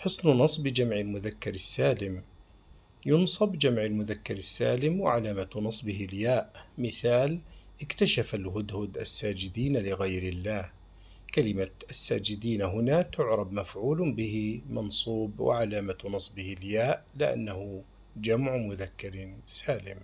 حصن نصب جمع المذكر السالم. ينصب جمع المذكر السالم وعلامة نصبه الياء. مثال اكتشف الهدهد الساجدين لغير الله. كلمة الساجدين هنا تعرب مفعول به منصوب وعلامة نصبه الياء لأنه جمع مذكر سالم.